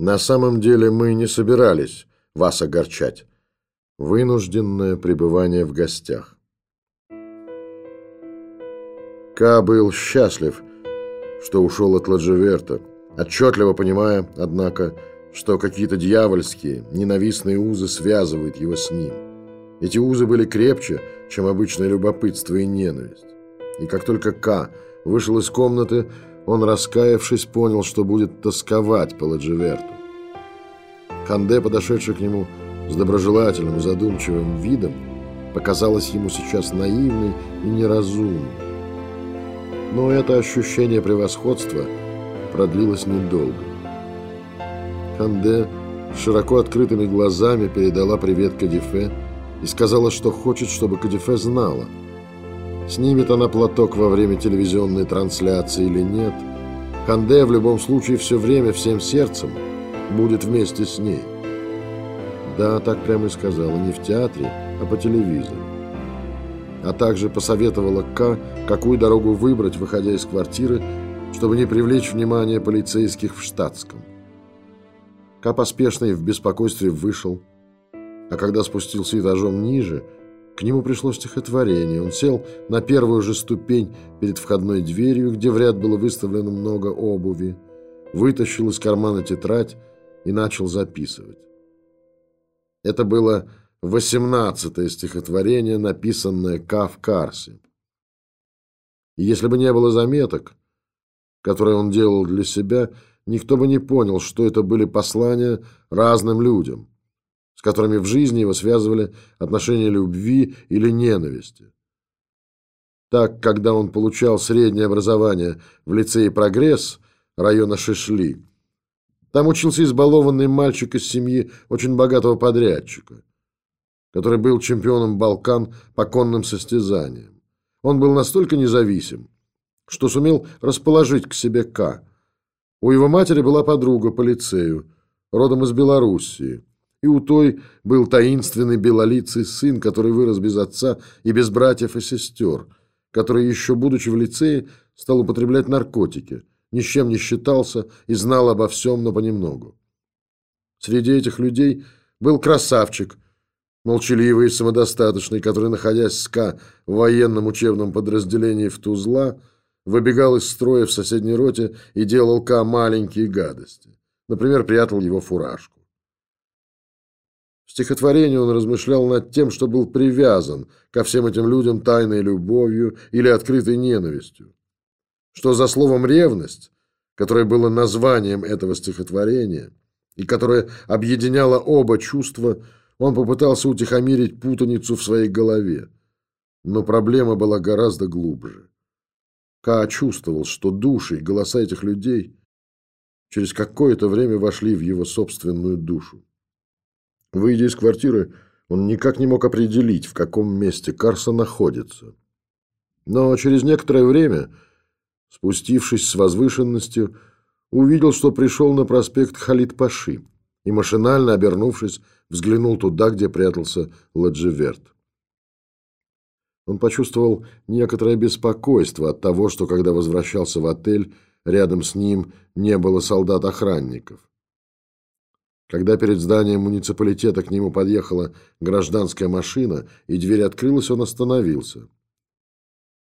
На самом деле мы не собирались вас огорчать. Вынужденное пребывание в гостях. Ка был счастлив, что ушел от Ладжеверта, отчетливо понимая, однако, что какие-то дьявольские, ненавистные узы связывают его с ним. Эти узы были крепче, чем обычное любопытство и ненависть. И как только Ка вышел из комнаты, он, раскаявшись, понял, что будет тосковать по Ладжеверту. Ханде, подошедший к нему с доброжелательным задумчивым видом, показалась ему сейчас наивной и неразумной. Но это ощущение превосходства продлилось недолго. Ханде широко открытыми глазами передала привет Кадифе и сказала, что хочет, чтобы Кадифе знала. Снимет она платок во время телевизионной трансляции или нет, Ханде в любом случае все время всем сердцем будет вместе с ней. Да, так прямо и сказала, не в театре, а по телевизору. А также посоветовала К, какую дорогу выбрать, выходя из квартиры, чтобы не привлечь внимание полицейских в штатском. К поспешно и в беспокойстве вышел, а когда спустился этажом ниже, к нему пришло стихотворение. Он сел на первую же ступень перед входной дверью, где в ряд было выставлено много обуви, вытащил из кармана тетрадь и начал записывать. Это было восемнадцатое стихотворение, написанное Ка в Карсе. И если бы не было заметок, которые он делал для себя, никто бы не понял, что это были послания разным людям, с которыми в жизни его связывали отношения любви или ненависти. Так, когда он получал среднее образование в лицее «Прогресс» района Шишли, там учился избалованный мальчик из семьи очень богатого подрядчика, который был чемпионом Балкан по конным состязаниям. Он был настолько независим, что сумел расположить к себе К. У его матери была подруга по лицею, родом из Белоруссии, и у той был таинственный белолицый сын, который вырос без отца и без братьев и сестер, который, еще будучи в лицее, стал употреблять наркотики – ни с чем не считался и знал обо всем, но понемногу. Среди этих людей был красавчик, молчаливый и самодостаточный, который, находясь с К в военном учебном подразделении в Тузла, выбегал из строя в соседней роте и делал К маленькие гадости. Например, прятал его фуражку. Стихотворении он размышлял над тем, что был привязан ко всем этим людям тайной любовью или открытой ненавистью что за словом «ревность», которое было названием этого стихотворения и которое объединяло оба чувства, он попытался утихомирить путаницу в своей голове. Но проблема была гораздо глубже. Ка чувствовал, что души и голоса этих людей через какое-то время вошли в его собственную душу. Выйдя из квартиры, он никак не мог определить, в каком месте Карса находится. Но через некоторое время Спустившись с возвышенностью, увидел, что пришел на проспект Халид-Паши и, машинально обернувшись, взглянул туда, где прятался Ладживерт. Он почувствовал некоторое беспокойство от того, что, когда возвращался в отель, рядом с ним не было солдат-охранников. Когда перед зданием муниципалитета к нему подъехала гражданская машина и дверь открылась, он остановился.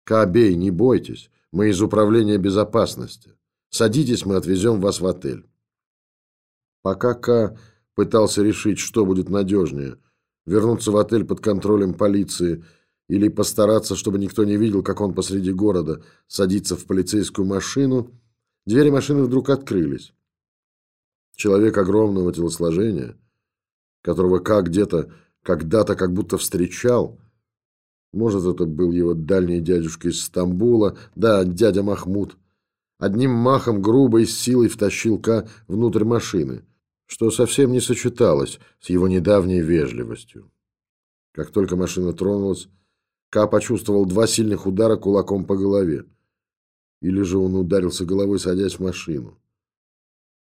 «Кабей, не бойтесь, мы из управления безопасности. Садитесь, мы отвезем вас в отель. Пока К пытался решить, что будет надежнее, вернуться в отель под контролем полиции или постараться, чтобы никто не видел, как он посреди города садится в полицейскую машину, двери машины вдруг открылись. Человек огромного телосложения, которого К где-то когда-то как будто встречал, может, это был его дальний дядюшка из Стамбула, да, дядя Махмуд. Одним махом грубой силой втащил Ка внутрь машины, что совсем не сочеталось с его недавней вежливостью. Как только машина тронулась, Ка почувствовал два сильных удара кулаком по голове. Или же он ударился головой, садясь в машину.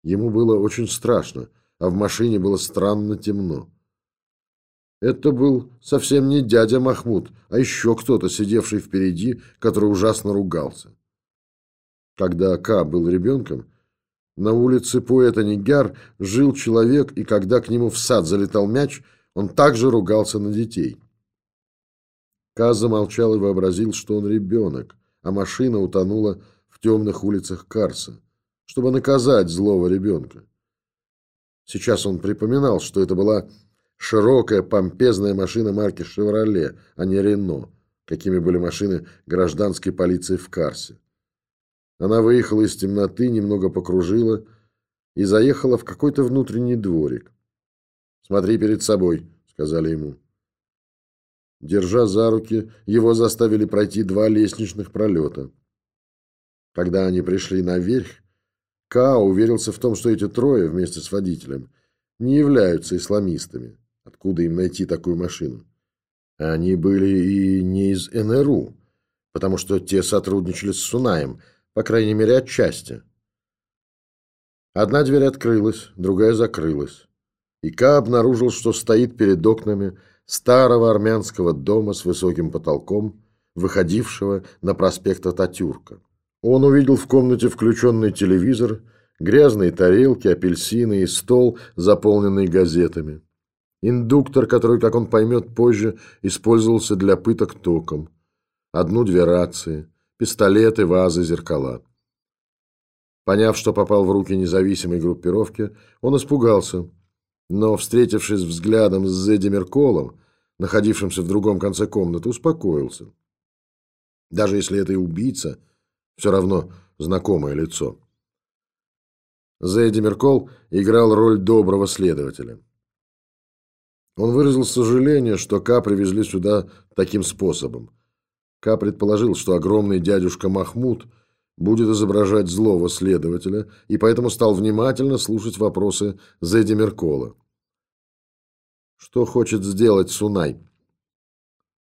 Ему было очень страшно, а в машине было странно темно. Это был совсем не дядя Махмуд, а еще кто-то, сидевший впереди, который ужасно ругался. Когда Ка был ребенком, На улице поэта Нигяр жил человек, и когда к нему в сад залетал мяч, он также ругался на детей. Каз замолчал и вообразил, что он ребенок, а машина утонула в темных улицах Карса, чтобы наказать злого ребенка. Сейчас он припоминал, что это была широкая помпезная машина марки «Шевроле», а не «Рено», какими были машины гражданской полиции в Карсе. Она выехала из темноты, немного покружила и заехала в какой-то внутренний дворик. «Смотри перед собой», — сказали ему. Держа за руки, его заставили пройти два лестничных пролета. Когда они пришли наверх, Као уверился в том, что эти трое вместе с водителем не являются исламистами. Откуда им найти такую машину? Они были и не из НРУ, потому что те сотрудничали с Сунаем, по крайней мере, отчасти. Одна дверь открылась, другая закрылась. И Ка обнаружил, что стоит перед окнами старого армянского дома с высоким потолком, выходившего на проспект Ататюрка. Он увидел в комнате включенный телевизор, грязные тарелки, апельсины и стол, заполненный газетами. Индуктор, который, как он поймет позже, использовался для пыток током. Одну-две рации – пистолеты, вазы, зеркала. Поняв, что попал в руки независимой группировки, он испугался, но, встретившись взглядом с Зедди Мерколом, находившимся в другом конце комнаты, успокоился. Даже если это и убийца, все равно знакомое лицо. Зедди Меркол играл роль доброго следователя. Он выразил сожаление, что К привезли сюда таким способом. Ка предположил, что огромный дядюшка Махмуд будет изображать злого следователя, и поэтому стал внимательно слушать вопросы Зеди Меркола. Что хочет сделать Сунай?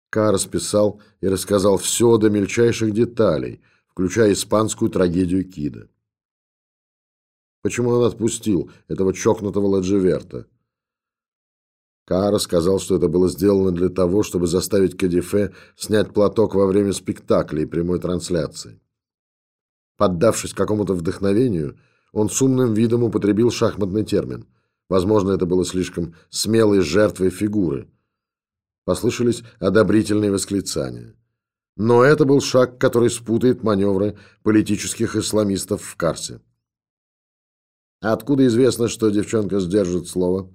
Ка расписал и рассказал все до мельчайших деталей, включая испанскую трагедию Кида. Почему он отпустил этого чокнутого Ладживерта? Кара сказал, что это было сделано для того, чтобы заставить Кадифе снять платок во время спектакля и прямой трансляции. Поддавшись какому-то вдохновению, он с умным видом употребил шахматный термин. Возможно, это было слишком смелой жертвой фигуры. Послышались одобрительные восклицания. Но это был шаг, который спутает маневры политических исламистов в Карсе. Откуда известно, что девчонка сдержит слово?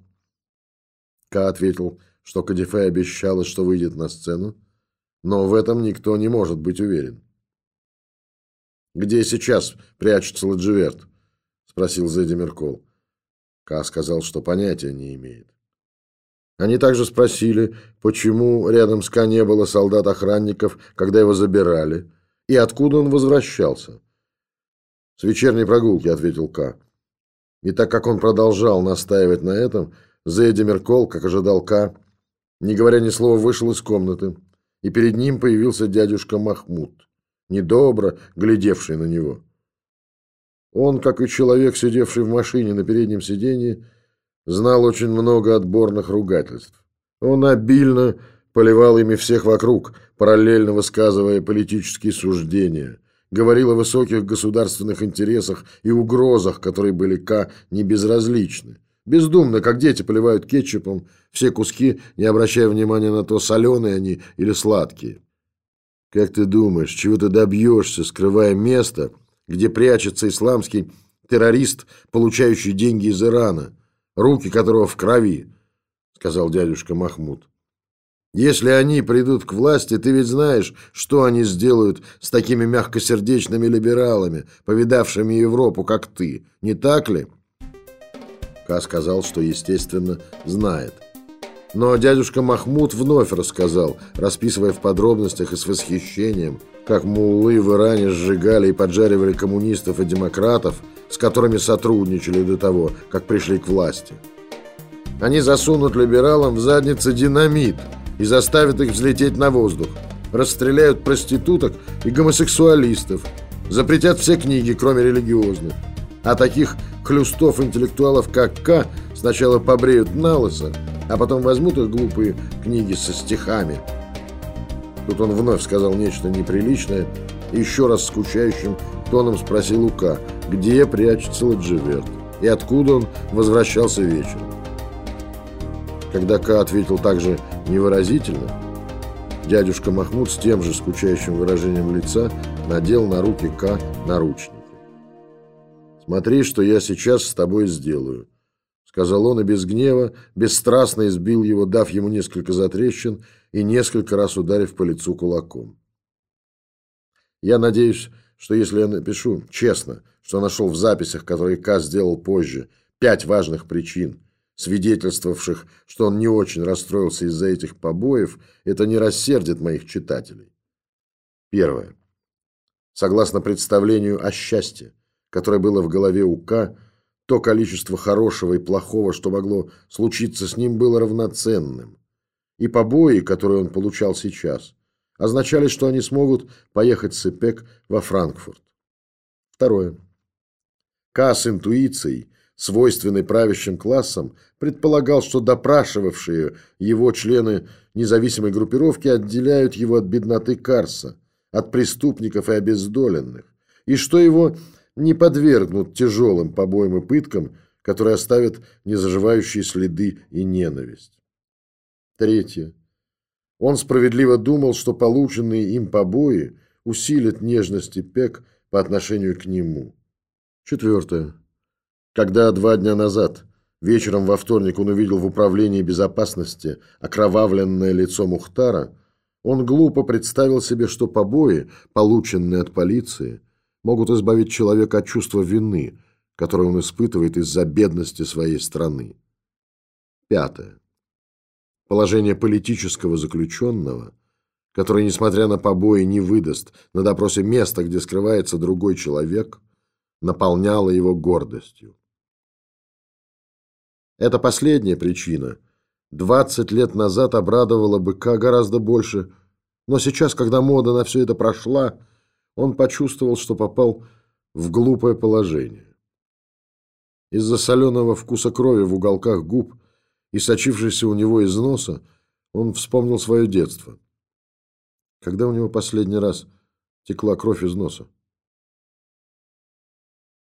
Ка ответил, что Кадифе обещала, что выйдет на сцену, но в этом никто не может быть уверен. «Где сейчас прячется Ладживерт?» – спросил Зедди Меркол. Ка сказал, что понятия не имеет. Они также спросили, почему рядом с Ка не было солдат-охранников, когда его забирали, и откуда он возвращался. «С вечерней прогулки», – ответил Ка. И так как он продолжал настаивать на этом – Зейди Меркол, как ожидал Ка, не говоря ни слова, вышел из комнаты, и перед ним появился дядюшка Махмуд, недобро глядевший на него. Он, как и человек, сидевший в машине на переднем сиденье, знал очень много отборных ругательств. Он обильно поливал ими всех вокруг, параллельно высказывая политические суждения, говорил о высоких государственных интересах и угрозах, которые были К не безразличны. Бездумно, как дети поливают кетчупом все куски, не обращая внимания на то, соленые они или сладкие. Как ты думаешь, чего ты добьешься, скрывая место, где прячется исламский террорист, получающий деньги из Ирана, руки которого в крови, сказал дядюшка Махмуд. Если они придут к власти, ты ведь знаешь, что они сделают с такими мягкосердечными либералами, повидавшими Европу, как ты, не так ли? Ка сказал, что, естественно, знает. Но дядюшка Махмуд вновь рассказал, расписывая в подробностях и с восхищением, как муллы в Иране сжигали и поджаривали коммунистов и демократов, с которыми сотрудничали до того, как пришли к власти. Они засунут либералам в задницы динамит и заставят их взлететь на воздух, расстреляют проституток и гомосексуалистов, запретят все книги, кроме религиозных. А таких хлюстов-интеллектуалов, как К, сначала побреют на лысо, а потом возьмут их глупые книги со стихами. Тут он вновь сказал нечто неприличное еще раз скучающим тоном спросил у К, где прячется Ладживерт и откуда он возвращался вечером. Когда Ка ответил также невыразительно, дядюшка Махмуд с тем же скучающим выражением лица надел на руки Ка наручники. «Смотри, что я сейчас с тобой сделаю», — сказал он и без гнева, бесстрастно избил его, дав ему несколько затрещин и несколько раз ударив по лицу кулаком. Я надеюсь, что если я напишу честно, что нашел в записях, которые Ка сделал позже, пять важных причин, свидетельствовавших, что он не очень расстроился из-за этих побоев, это не рассердит моих читателей. Первое. Согласно представлению о счастье, которое было в голове у К, то количество хорошего и плохого, что могло случиться с ним, было равноценным. И побои, которые он получал сейчас, означали, что они смогут поехать с ИПЕК во Франкфурт. Второе. К с интуицией свойственный правящим классам, предполагал, что допрашивавшие его члены независимой группировки отделяют его от бедноты Карса, от преступников и обездоленных, и что его не подвергнут тяжелым побоям и пыткам, которые оставят незаживающие следы и ненависть. Третье. Он справедливо думал, что полученные им побои усилят нежность и пек по отношению к нему. Четвертое. Когда два дня назад, вечером во вторник, он увидел в управлении безопасности окровавленное лицо Мухтара, он глупо представил себе, что побои, полученные от полиции, могут избавить человека от чувства вины, которое он испытывает из-за бедности своей страны. Пятое. Положение политического заключенного, который, несмотря на побои, не выдаст на допросе места, где скрывается другой человек, наполняло его гордостью. Эта последняя причина 20 лет назад обрадовала быка гораздо больше, но сейчас, когда мода на все это прошла, он почувствовал, что попал в глупое положение. Из-за соленого вкуса крови в уголках губ и сочившейся у него из носа, он вспомнил свое детство. Когда у него последний раз текла кровь из носа?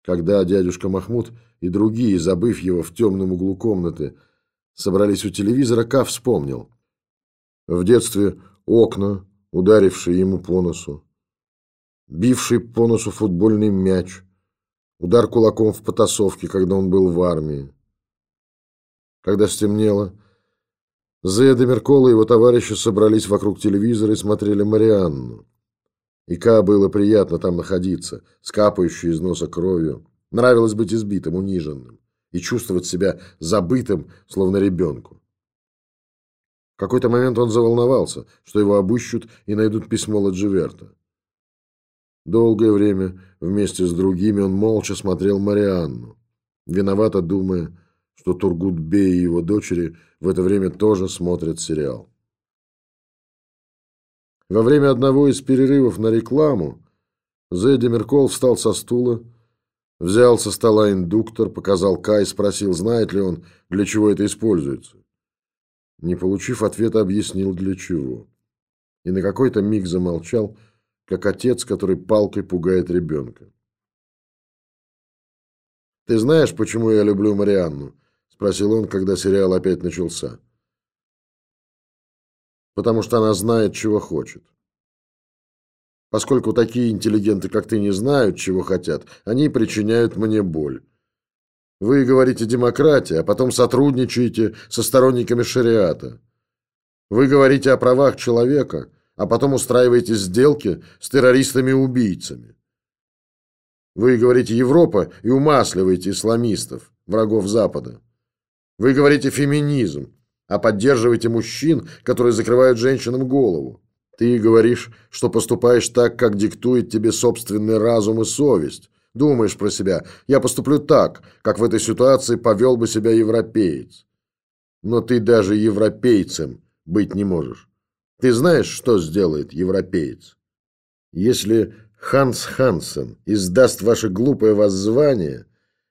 Когда дядюшка Махмуд и другие, забыв его в темном углу комнаты, собрались у телевизора, Ка вспомнил. В детстве окна, ударившие ему по носу, бивший по носу футбольный мяч, удар кулаком в потасовке, когда он был в армии. Когда стемнело, Зеда Меркола и его товарищи собрались вокруг телевизора и смотрели Марианну. И Ка было приятно там находиться, с капающей из носа кровью. Нравилось быть избитым, униженным и чувствовать себя забытым, словно ребенку. В какой-то момент он заволновался, что его обыщут и найдут письмо Ладживерта. Долгое время вместе с другими он молча смотрел Марианну, виновато думая, что Тургутбей и его дочери в это время тоже смотрят сериал. Во время одного из перерывов на рекламу Зедди Меркол встал со стула, взял со стола индуктор, показал Кай, спросил, знает ли он, для чего это используется. Не получив ответа, объяснил, для чего. И на какой-то миг замолчал, как отец, который палкой пугает ребенка. «Ты знаешь, почему я люблю Марианну?» – спросил он, когда сериал опять начался потому что она знает, чего хочет. Поскольку такие интеллигенты, как ты, не знают, чего хотят, они причиняют мне боль. Вы говорите демократия, а потом сотрудничаете со сторонниками шариата. Вы говорите о правах человека, а потом устраиваете сделки с террористами-убийцами. Вы говорите Европа и умасливаете исламистов, врагов Запада. Вы говорите феминизм, а поддерживаете мужчин, которые закрывают женщинам голову. Ты говоришь, что поступаешь так, как диктует тебе собственный разум и совесть. Думаешь про себя, я поступлю так, как в этой ситуации повел бы себя европеец. Но ты даже европейцем быть не можешь. Ты знаешь, что сделает европеец? Если Ханс Хансен издаст ваше глупое воззвание,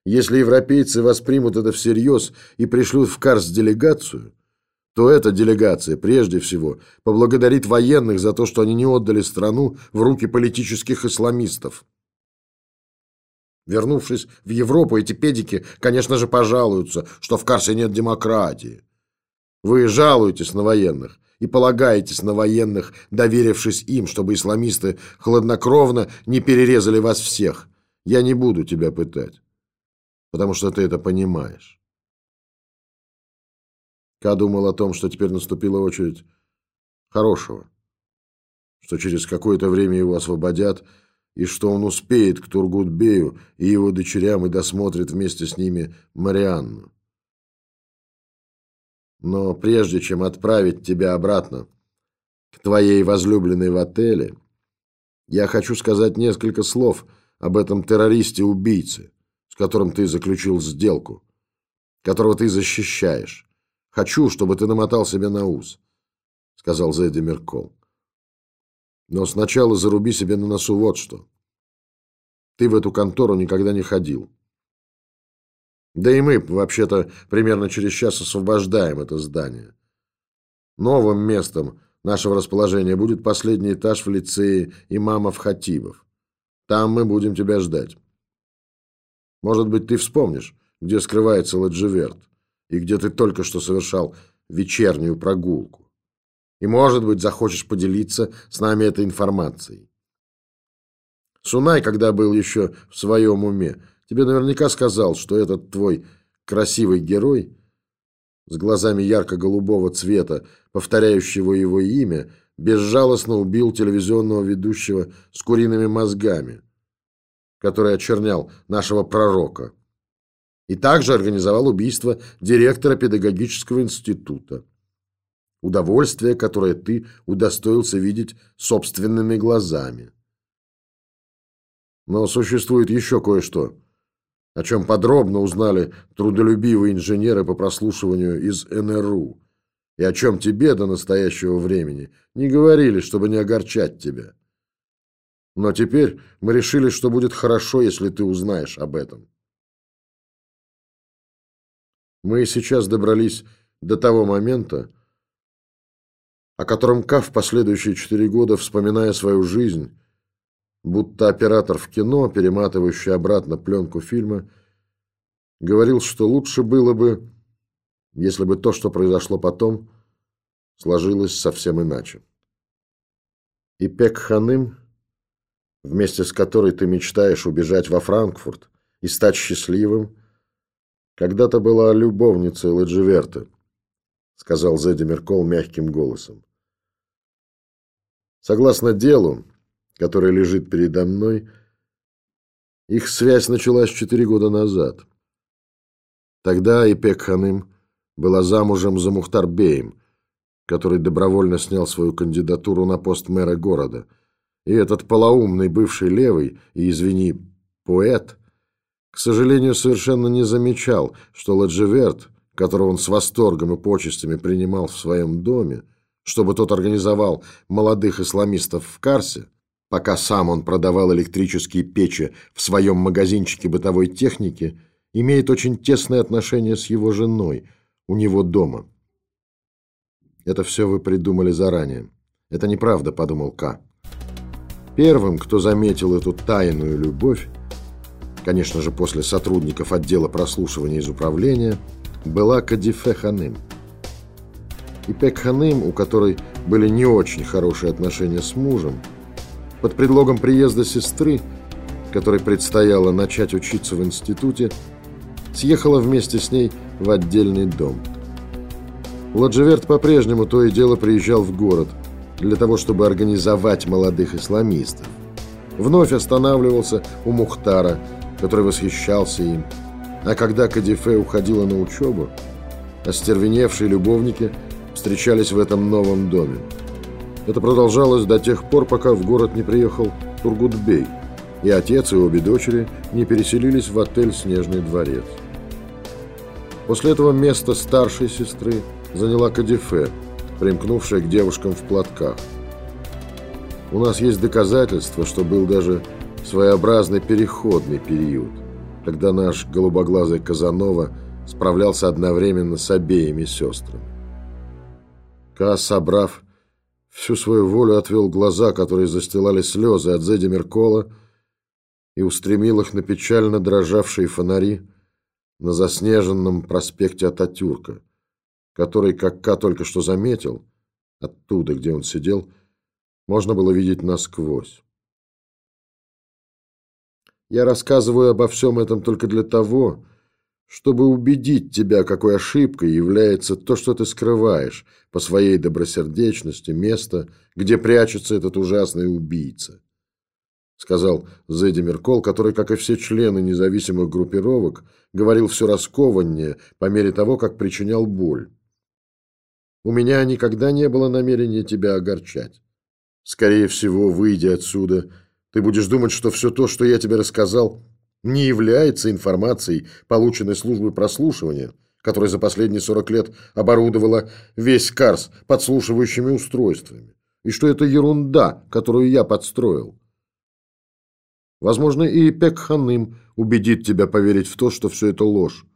если европейцы воспримут это всерьез и пришлют в Карс делегацию, то эта делегация прежде всего поблагодарит военных за то, что они не отдали страну в руки политических исламистов. Вернувшись в Европу, эти педики, конечно же, пожалуются, что в Карсе нет демократии. Вы жалуетесь на военных и полагаетесь на военных, доверившись им, чтобы исламисты хладнокровно не перерезали вас всех. Я не буду тебя пытать, потому что ты это понимаешь. Ка думал о том, что теперь наступила очередь хорошего, что через какое-то время его освободят, и что он успеет к Тургутбею и его дочерям и досмотрит вместе с ними Марианну. Но прежде чем отправить тебя обратно к твоей возлюбленной в отеле, я хочу сказать несколько слов об этом террористе-убийце, с которым ты заключил сделку, которого ты защищаешь. Хочу, чтобы ты намотал себе на ус, сказал Зейди Меркол. Но сначала заруби себе на носу вот что. Ты в эту контору никогда не ходил. Да и мы, вообще-то, примерно через час освобождаем это здание. Новым местом нашего расположения будет последний этаж в лицее имамов-хатибов. Там мы будем тебя ждать. Может быть, ты вспомнишь, где скрывается Ладживерт, и где ты только что совершал вечернюю прогулку. И, может быть, захочешь поделиться с нами этой информацией. Сунай, когда был еще в своем уме, тебе наверняка сказал, что этот твой красивый герой с глазами ярко-голубого цвета, повторяющего его имя, безжалостно убил телевизионного ведущего с куриными мозгами, который очернял нашего пророка, и также организовал убийство директора педагогического института. Удовольствие, которое ты удостоился видеть собственными глазами. Но существует еще кое-что, о чем подробно узнали трудолюбивые инженеры по прослушиванию из НРУ, и о чем тебе до настоящего времени не говорили, чтобы не огорчать тебя. Но теперь мы решили, что будет хорошо, если ты узнаешь об этом. Мы сейчас добрались до того момента, о котором Кав последующие четыре года, вспоминая свою жизнь, будто оператор в кино, перематывающий обратно пленку фильма, говорил, что лучше было бы, если бы то, что произошло потом, сложилось совсем иначе. И Пек Ханым, вместе с которой ты мечтаешь убежать во Франкфурт и стать счастливым, когда-то была любовницей Ладживерта, сказал Зедди Меркол мягким голосом. Согласно делу, которое лежит передо мной, их связь началась четыре года назад. Тогда Ипек Ханым была замужем за Мухтарбеем, который добровольно снял свою кандидатуру на пост мэра города. И этот полоумный бывший левый и, извини, поэт, к сожалению, совершенно не замечал, что Ладживерт, которого он с восторгом и почестями принимал в своем доме, чтобы тот организовал молодых исламистов в Карсе, пока сам он продавал электрические печи в своем магазинчике бытовой техники, имеет очень тесное отношение с его женой у него дома. Это все вы придумали заранее. Это неправда, подумал К. Первым, кто заметил эту тайную любовь, конечно же, после сотрудников отдела прослушивания из управления, была Кадифе Ханым. И Пек Ханым, у которой были не очень хорошие отношения с мужем, под предлогом приезда сестры, которой предстояло начать учиться в институте, съехала вместе с ней в отдельный дом. Ладжеверт по-прежнему то и дело приезжал в город для того, чтобы организовать молодых исламистов. Вновь останавливался у Мухтара, который восхищался им. А когда Кадифе уходила на учебу, остервеневшие любовники – встречались в этом новом доме. Это продолжалось до тех пор, пока в город не приехал Тургутбей, и отец и обе дочери не переселились в отель «Снежный дворец». После этого место старшей сестры заняла Кадифе, примкнувшая к девушкам в платках. У нас есть доказательства, что был даже своеобразный переходный период, когда наш голубоглазый Казанова справлялся одновременно с обеими сестрами. Ка, собрав всю свою волю, отвел глаза, которые застилали слезы от Зеди Меркола, и устремил их на печально дрожавшие фонари на заснеженном проспекте Ататюрка, который, как Ка только что заметил, оттуда, где он сидел, можно было видеть насквозь. Я рассказываю обо всем этом только для того, чтобы убедить тебя, какой ошибкой является то, что ты скрываешь по своей добросердечности место, где прячется этот ужасный убийца сказал Зэдди Меркол, который, как и все члены независимых группировок, говорил все раскованнее по мере того, как причинял боль. «У меня никогда не было намерения тебя огорчать. Скорее всего, выйдя отсюда, ты будешь думать, что все то, что я тебе рассказал, не является информацией, полученной службой прослушивания, которая за последние 40 лет оборудовала весь Карс подслушивающими устройствами, и что это ерунда, которую я подстроил. Возможно, и Пекханым убедит тебя поверить в то, что все это ложь,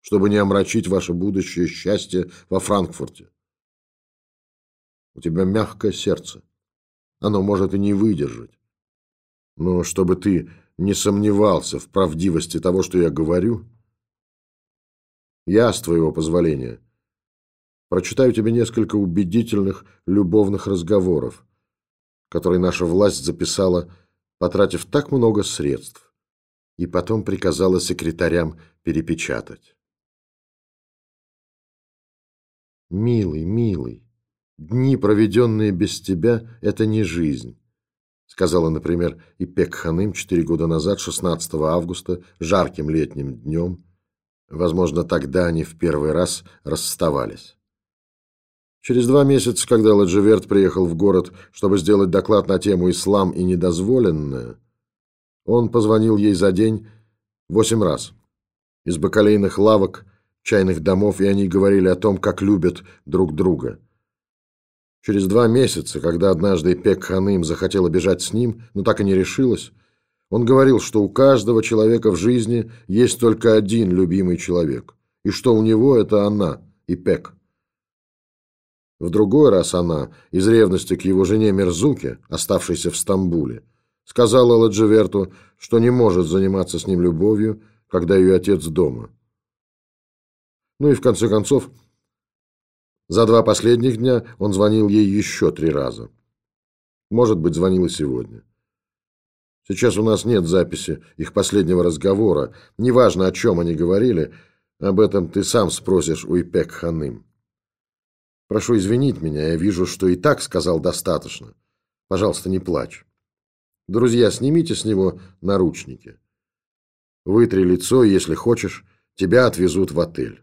чтобы не омрачить ваше будущее счастье во Франкфурте. У тебя мягкое сердце. Оно может и не выдержать. Но чтобы ты не сомневался в правдивости того, что я говорю, я, с твоего позволения, прочитаю тебе несколько убедительных любовных разговоров, которые наша власть записала потратив так много средств, и потом приказала секретарям перепечатать. «Милый, милый, дни, проведенные без тебя, — это не жизнь», сказала, например, Ипек Ханым четыре года назад, 16 августа, жарким летним днем. Возможно, тогда они в первый раз расставались. Через два месяца, когда Ладжеверт приехал в город, чтобы сделать доклад на тему «Ислам и недозволенное», он позвонил ей за день восемь раз. Из бакалейных лавок, чайных домов, и они говорили о том, как любят друг друга. Через два месяца, когда однажды Пек Ханым захотела бежать с ним, но так и не решилась, он говорил, что у каждого человека в жизни есть только один любимый человек, и что у него это она, Ипек. В другой раз она, из ревности к его жене Мерзуке, оставшейся в Стамбуле, сказала Ладжеверту, что не может заниматься с ним любовью, когда ее отец дома. Ну и в конце концов, за два последних дня он звонил ей еще три раза. Может быть, звонил и сегодня. Сейчас у нас нет записи их последнего разговора. Неважно, о чем они говорили, об этом ты сам спросишь у Ипек Ханым. Прошу извинить меня, я вижу, что и так сказал достаточно. Пожалуйста, не плачь. Друзья, снимите с него наручники. Вытри лицо, если хочешь, тебя отвезут в отель.